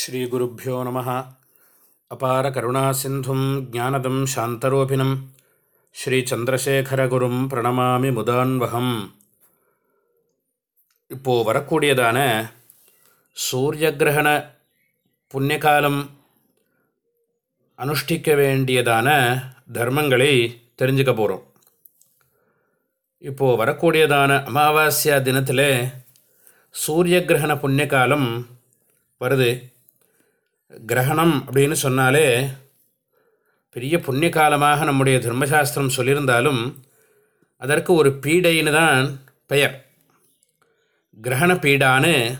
ஸ்ரீகுருப்போ நம. அபார கருணா சிந்தும் ஜானதம் சாந்தரூபிணம். ஸ்ரீச்சந்திரசேகரகுரும் பிரணமாமி முதான்வகம். இப்போது வரக்கூடியதான சூரிய கிரகண புண்ணியகாலம் அனுஷ்டிக்க வேண்டியதான தர்மங்களை தெரிஞ்சுக்க போகிறோம் இப்போது வரக்கூடியதான அமாவாஸ்யா தினத்தில் சூரிய கிரகண புண்ணியகாலம் வருது. கிரகணம் அப்படின்னு சொன்னாலே பெரிய புண்ணிய காலமாக நம்முடைய தர்மசாஸ்திரம் சொல்லியிருந்தாலும் அதற்கு ஒரு பீடைன்னு தான் பெயர். கிரகண பீடான்னு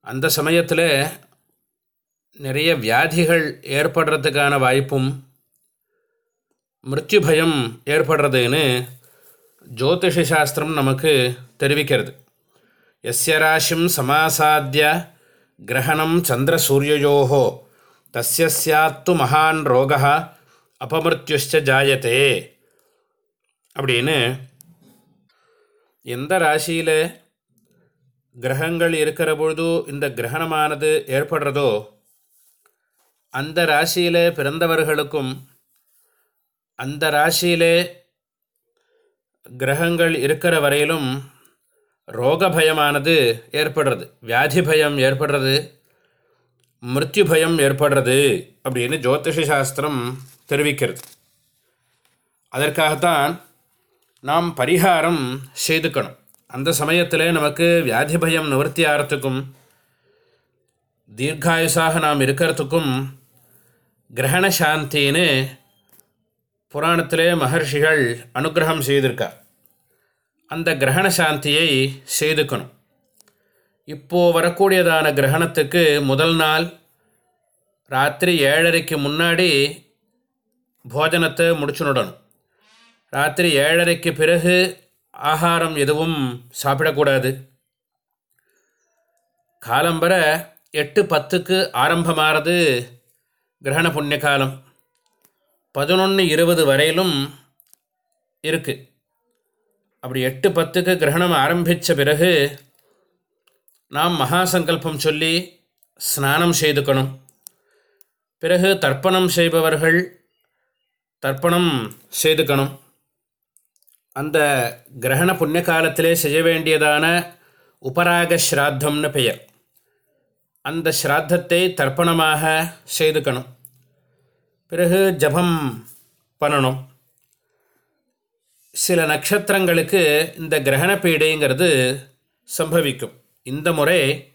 அந்த சமயத்தில் நிறைய வியாதிகள் ஏற்படுறதுக்கான வாய்ப்பும் மிருத்யு பயம் ஏற்படுறதுன்னு ஜோதிஷ சாஸ்திரம் நமக்கு தெரிவிக்கிறது. எஸ்ய ராசிம் சமாசாத்திய கிரகணம் சந்திரசூரியோ தஸ்ய சாத்து மகான் ரோக அபமிருத்யுஷ்ட ஜாயத்தே அப்படின்னு எந்த ராசியில் கிரகங்கள் இருக்கிற பொழுது இந்த கிரகணமானது ஏற்படுறதோ அந்த ராசியில் பிறந்தவர்களுக்கும் அந்த ராசியிலே கிரகங்கள் இருக்கிற வரையிலும் ரோக பயமானது ஏற்படுறது. வியாதி பயம் ஏற்படுறது. மிருத்யு பயம் ஏற்படுறது அப்படின்னு ஜோதிஷ சாஸ்திரம் தெரிவிக்கிறது. அதற்காகத்தான் நாம் பரிகாரம் செய்துக்கணும். அந்த சமயத்தில் நமக்கு வியாதி பயம் நிவர்த்தி ஆகிறதுக்கும் தீர்காயுசாக நாம் இருக்கிறதுக்கும் கிரகண சாந்தின்னு புராணத்திலே மகர்ஷிகள் அனுகிரகம் செய்திருக்கார். அந்த கிரகண சாந்தியை செய்துக்கணும். இப்போது வரக்கூடியதான கிரகணத்துக்கு முதல் நாள் ராத்திரி ஏழரைக்கு முன்னாடி போஜனத்தை முடிச்சுனுடணும் ராத்திரி ஏழரைக்கு பிறகு ஆகாரம் எதுவும் சாப்பிடக்கூடாது. காலம்பர எட்டு பத்துக்கு ஆரம்பமாகிறது கிரகண புண்ணிய காலம். பதினொன்று இருபது வரையிலும் இருக்குது அப்படி எட்டு பத்துக்கு கிரகணம் ஆரம்பித்த பிறகு நாம் மகாசங்கல்பம் சொல்லி ஸ்நானம் செய்துக்கணும். பிறகு தர்ப்பணம் செய்பவர்கள் தர்ப்பணம் செய்துக்கணும். அந்த கிரகண புண்ணிய காலத்திலே செய்ய வேண்டியதான உபராக ஸ்ராத்தம்னு பெயர். அந்த ஸ்ராத்தத்தை தர்ப்பணமாக செய்துக்கணும். பிறகு ஜபம் பண்ணணும். சில நட்சத்திரங்களுக்கு இந்த கிரகண பீடைங்கிறது சம்பவிக்கும். இந்த முறை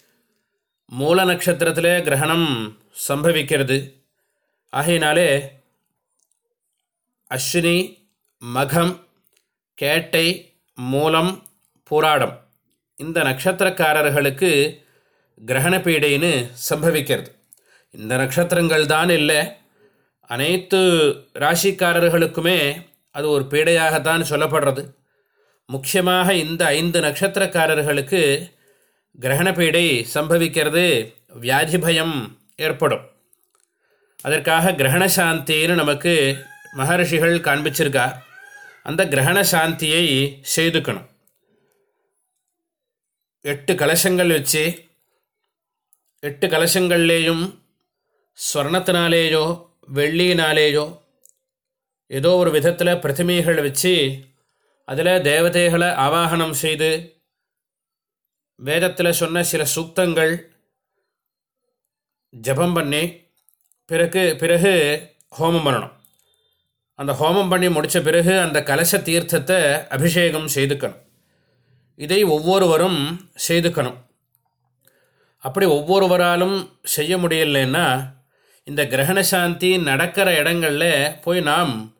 மூல நட்சத்திரத்தில் கிரகணம் சம்பவிக்கிறது. ஆகையினாலே அஸ்வினி மகம் கேட்டை மூலம் பூராடம் இந்த நட்சத்திரக்காரர்களுக்கு கிரகண பீடைன்னு சம்பவிக்கிறது. இந்த நட்சத்திரங்கள் தான் இல்லை. அனைத்து ராசிக்காரர்களுக்குமே அது ஒரு பீடையாகத்தான் சொல்லப்படுறது. முக்கியமாக இந்த ஐந்து நட்சத்திரக்காரர்களுக்கு கிரகண பீடை சம்பவிக்கிறது வியாதி பயம் ஏற்படும். அதற்காக கிரகண சாந்தின்னு நமக்கு மகர்ஷிகள் காண்பிச்சிருக்கா. அந்த கிரகண சாந்தியை செய்துக்கணும். எட்டு கலசங்கள் வச்சு எட்டு கலசங்கள்லேயும் ஸ்வர்ணத்தினாலேயோ வெள்ளியினாலேயோ ஏதோ ஒரு விதத்தில் பிரதிமைகள் வச்சு அதில் தேவதைகளை ஆவாகனம் செய்து வேதத்தில் சொன்ன சில சூக்தங்கள் ஜபம் பண்ணி பிறகு பிறகு ஹோமம் பண்ணணும். அந்த ஹோமம் பண்ணி முடித்த பிறகு அந்த கலச தீர்த்தத்தை அபிஷேகம் செய்துக்கணும். இதை ஒவ்வொருவரும் செய்துக்கணும். அப்படி ஒவ்வொருவராலும் செய்ய முடியலைன்னா இந்த கிரகண சாந்தி நடக்கிற இடங்களில் போய் நாம்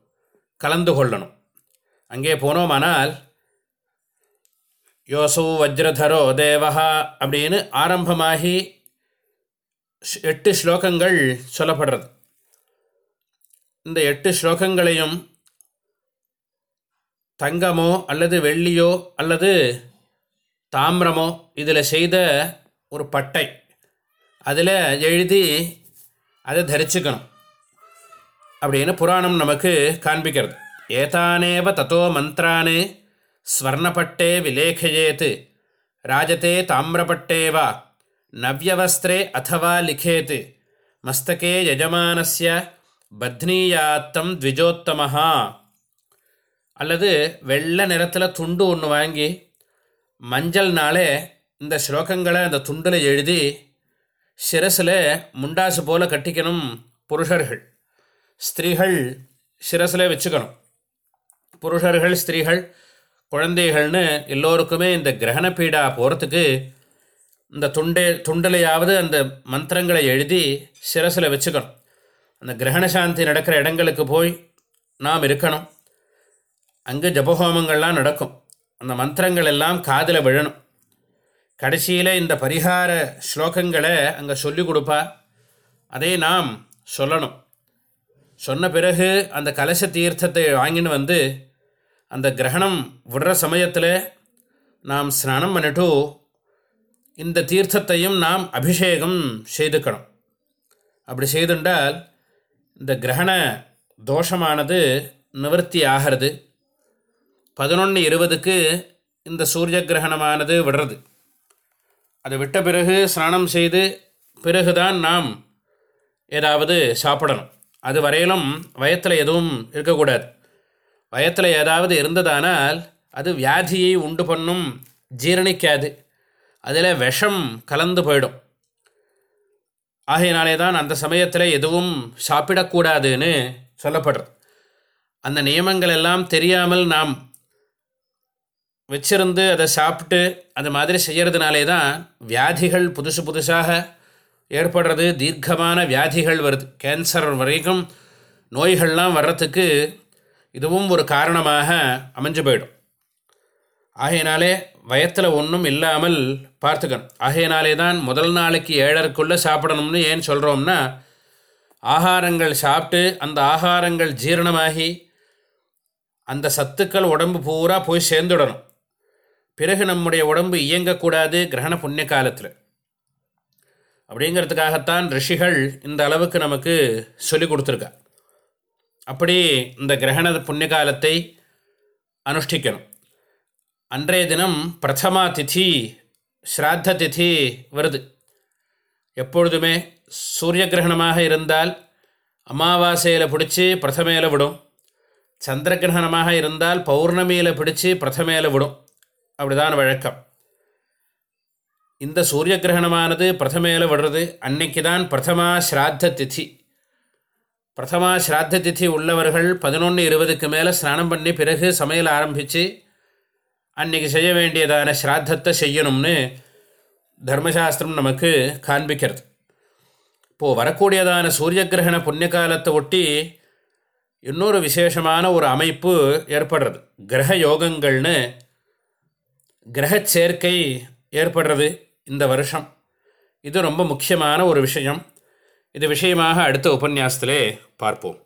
கலந்து கொள்ளணும். அங்கே போனோமானால் யோசோ வஜ்ரதரோ தேவஹா அப்படின்னு ஆரம்பமாகி எட்டு ஸ்லோகங்கள் சொல்லப்படுறது. இந்த எட்டு ஸ்லோகங்களையும் தங்கமோ அல்லது வெள்ளியோ அல்லது தாமிரமோ இதில் செய்த ஒரு பட்டை. அதில் எழுதி அதை தரிச்சுக்கணும். அப்படின்னு புராணம் நமக்கு காண்பிக்கிறது. ஏதானேவ தத்தோ மந்திரானே ஸ்வர்ணப்பட்டே விலேகையேத் ராஜதே தாமிரப்பட்டே வா நவ்யவஸ்திரே அத்தவா லிகேத் மஸ்தகே யஜமானஸ்ய பத்னீயாத்தம் த்விஜோத்தமஹா. அல்லது வெள்ளை நிறத்தில் துண்டு ஒன்று வாங்கி மஞ்சள்னாலே இந்த ஸ்லோகங்களை அந்த துண்டில் எழுதி சிரசில் முண்டாசு போல் கட்டிக்கணும் புருஷர்கள். ஸ்திரீகள் சிரசில் வச்சுக்கணும். புருஷர்கள் ஸ்திரீகள் குழந்தைகள்னு எல்லோருக்குமே இந்த கிரகண பீடா போகிறதுக்கு இந்த துண்டே துண்டலையாவது அந்த மந்திரங்களை எழுதி சிரசில் வச்சுக்கணும். அந்த கிரகண சாந்தி நடக்கிற இடங்களுக்கு போய் நாம் இருக்கணும். அங்கே ஜபஹோமங்கள்லாம் நடக்கும். அந்த மந்திரங்கள் எல்லாம் காதில் விழணும். கடைசியில் இந்த பரிகார ஸ்லோகங்களை அங்கே சொல்லி கொடுப்பா. அதை நாம் சொல்லணும். சொன்ன பிறகு அந்த கலச தீர்த்தத்தை வாங்கின்னு வந்து அந்த கிரகணம் விடுற சமயத்தில் நாம் ஸ்நானம் பண்ணிட்டு இந்த தீர்த்தத்தையும் நாம் அபிஷேகம் செய்துக்கணும். அப்படி செய்துண்டால் இந்த கிரகண தோஷமானது நிவர்த்தி ஆகிறது. பதினொன்று இருபதுக்கு இந்த சூரிய கிரகணமானது விடுறது. அதை விட்ட பிறகு ஸ்நானம் செய்து பிறகுதான் நாம் ஏதாவது சாப்பிடணும். அது வரையிலும் வயத்தில் எதுவும் இருக்கக்கூடாது. வயத்தில் ஏதாவது இருந்ததானால் அது வியாதியை உண்டு பண்ணும் ஜீரணிக்காது. அதில் விஷம் கலந்து போயிடும். ஆகையினாலே தான் அந்த சமயத்தில் எதுவும் சாப்பிடக்கூடாதுன்னு சொல்லப்படுறது. அந்த நியமங்கள் எல்லாம் தெரியாமல் நாம் வச்சிருந்து அதை சாப்பிட்டு அது மாதிரி செய்கிறதுனாலே தான் வியாதிகள் புதுசு புதுசாக ஏற்படுறது தீர்க்கமான வியாதிகள் வருது. கேன்சர் வரைக்கும் நோய்கள்லாம் வர்றதுக்கு இதுவும் ஒரு காரணமாக அமைஞ்சு போயிடும். ஆகையினாலே வயத்தில் ஒன்றும் இல்லாமல் பார்த்துக்கணும். ஆகையினாலே தான் முதல் நாளைக்கு ஏழருக்குள்ளே சாப்பிடணும்னு ஏன் சொல்கிறோம்னா ஆகாரங்கள் சாப்பிட்டு அந்த ஆகாரங்கள் ஜீரணமாகி அந்த சத்துக்கள் உடம்பு பூரா போய் சேர்ந்துடணும். பிறகு நம்முடைய உடம்பு இயங்கக்கூடாது கிரகண புண்ணிய காலத்தில். அப்படிங்கிறதுக்காகத்தான் ரிஷிகள் இந்த அளவுக்கு நமக்கு சொல்லி கொடுத்துருக்கா அப்படி இந்த கிரகண புண்ணிய காலத்தை அனுஷ்டிக்கணும். அன்றைய தினம் பிரதமா திதி ஸ்ராத்த திதி வருது. எப்பொழுதுமே சூரிய கிரகணமாக இருந்தால் அமாவாசையில் பிடிச்சி பிரதமையில் விடும். சந்திர கிரகணமாக இருந்தால் பௌர்ணமியில் பிடிச்சி பிரதமையில் விடும். அப்படிதான் வழக்கம். இந்த சூரிய கிரகணமானது பிரதமையில் விடுறது. அன்னைக்கு தான் பிரதமா ஸ்ராத்த திதி. பிரதமா ஸ்ராத்த திதி உள்ளவர்கள் பதினொன்று இருபதுக்கு மேலே ஸ்நானம் பண்ணி பிறகு சமையல் ஆரம்பித்து அன்றைக்கி செய்ய வேண்டியதான ஸ்ராத்தத்தை செய்யணும்னு தர்மசாஸ்திரம் நமக்கு காண்பிக்கிறது. இப்போது வரக்கூடியதான சூரிய கிரகண புண்ணிய காலத்தை ஒட்டி இன்னொரு விசேஷமான ஒரு அமைப்பு ஏற்படுறது. கிரக யோகங்கள்னு கிரக சேர்க்கை ஏற்படுறது இந்த வருஷம். இது ரொம்ப முக்கியமான ஒரு விஷயம். இது விஷயமாக அடுத்த உபன்யாசத்திலே பார்ப்போம்.